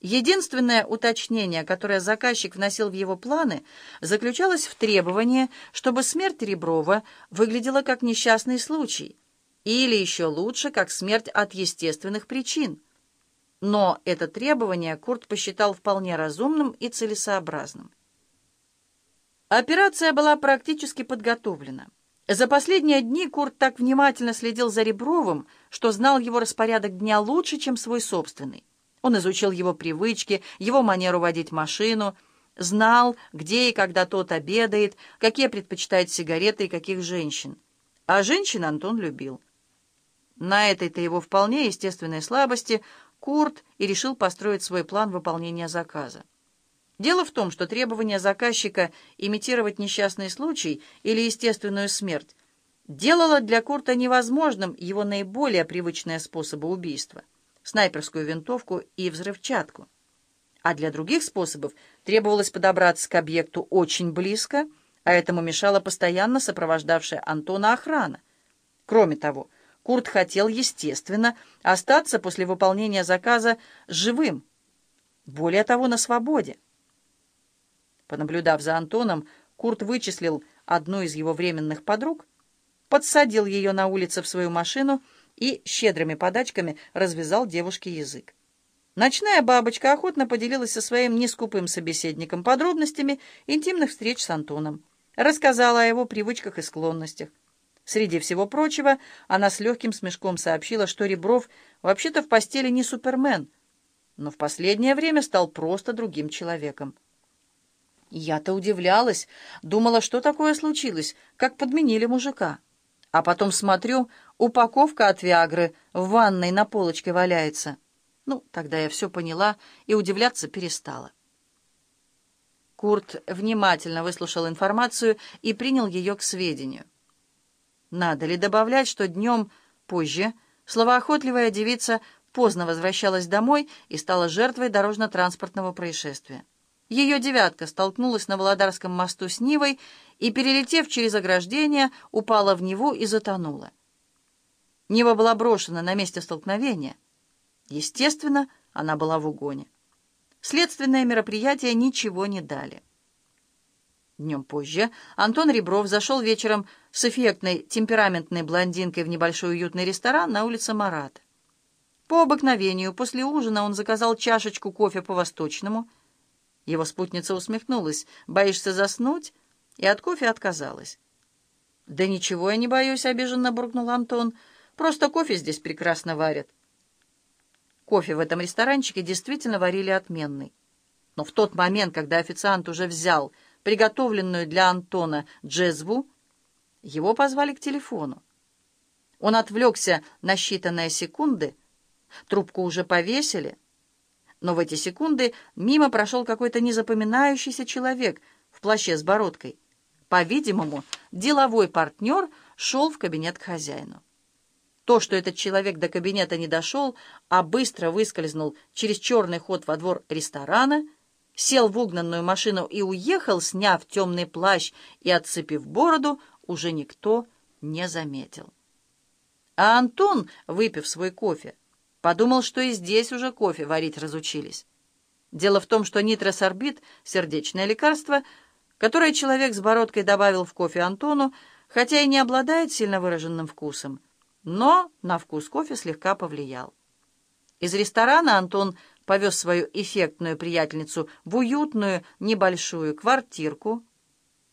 Единственное уточнение, которое заказчик вносил в его планы, заключалось в требовании, чтобы смерть Реброва выглядела как несчастный случай, или еще лучше, как смерть от естественных причин. Но это требование Курт посчитал вполне разумным и целесообразным. Операция была практически подготовлена. За последние дни Курт так внимательно следил за Ребровым, что знал его распорядок дня лучше, чем свой собственный. Он изучил его привычки, его манеру водить машину, знал, где и когда тот обедает, какие предпочитает сигареты и каких женщин. А женщин Антон любил. На этой-то его вполне естественной слабости Курт и решил построить свой план выполнения заказа. Дело в том, что требование заказчика имитировать несчастный случай или естественную смерть делало для Курта невозможным его наиболее привычные способы убийства — снайперскую винтовку и взрывчатку. А для других способов требовалось подобраться к объекту очень близко, а этому мешала постоянно сопровождавшая Антона охрана. Кроме того, Курт хотел, естественно, остаться после выполнения заказа живым, более того, на свободе. Понаблюдав за Антоном, Курт вычислил одну из его временных подруг, подсадил ее на улице в свою машину и щедрыми подачками развязал девушке язык. Ночная бабочка охотно поделилась со своим нескупым собеседником подробностями интимных встреч с Антоном. Рассказала о его привычках и склонностях. Среди всего прочего, она с легким смешком сообщила, что Ребров вообще-то в постели не супермен, но в последнее время стал просто другим человеком. Я-то удивлялась, думала, что такое случилось, как подменили мужика. А потом смотрю, упаковка от Виагры в ванной на полочке валяется. Ну, тогда я все поняла и удивляться перестала. Курт внимательно выслушал информацию и принял ее к сведению. Надо ли добавлять, что днем позже словоохотливая девица поздно возвращалась домой и стала жертвой дорожно-транспортного происшествия? Ее «девятка» столкнулась на Володарском мосту с Нивой и, перелетев через ограждение, упала в Неву и затонула. Нива была брошена на месте столкновения. Естественно, она была в угоне. Следственные мероприятия ничего не дали. Днем позже Антон Ребров зашел вечером с эффектной темпераментной блондинкой в небольшой уютный ресторан на улице Марата. По обыкновению, после ужина он заказал чашечку кофе по-восточному — его спутница усмехнулась. «Боишься заснуть?» И от кофе отказалась. «Да ничего я не боюсь», — обиженно буркнул Антон. «Просто кофе здесь прекрасно варят». Кофе в этом ресторанчике действительно варили отменный. Но в тот момент, когда официант уже взял приготовленную для Антона джезву, его позвали к телефону. Он отвлекся на считанные секунды, трубку уже повесили — но в эти секунды мимо прошел какой-то незапоминающийся человек в плаще с бородкой. По-видимому, деловой партнер шел в кабинет к хозяину. То, что этот человек до кабинета не дошел, а быстро выскользнул через черный ход во двор ресторана, сел в угнанную машину и уехал, сняв темный плащ и отцепив бороду, уже никто не заметил. А Антон, выпив свой кофе, Подумал, что и здесь уже кофе варить разучились. Дело в том, что нитросорбит — сердечное лекарство, которое человек с бородкой добавил в кофе Антону, хотя и не обладает сильно выраженным вкусом, но на вкус кофе слегка повлиял. Из ресторана Антон повез свою эффектную приятельницу в уютную небольшую квартирку,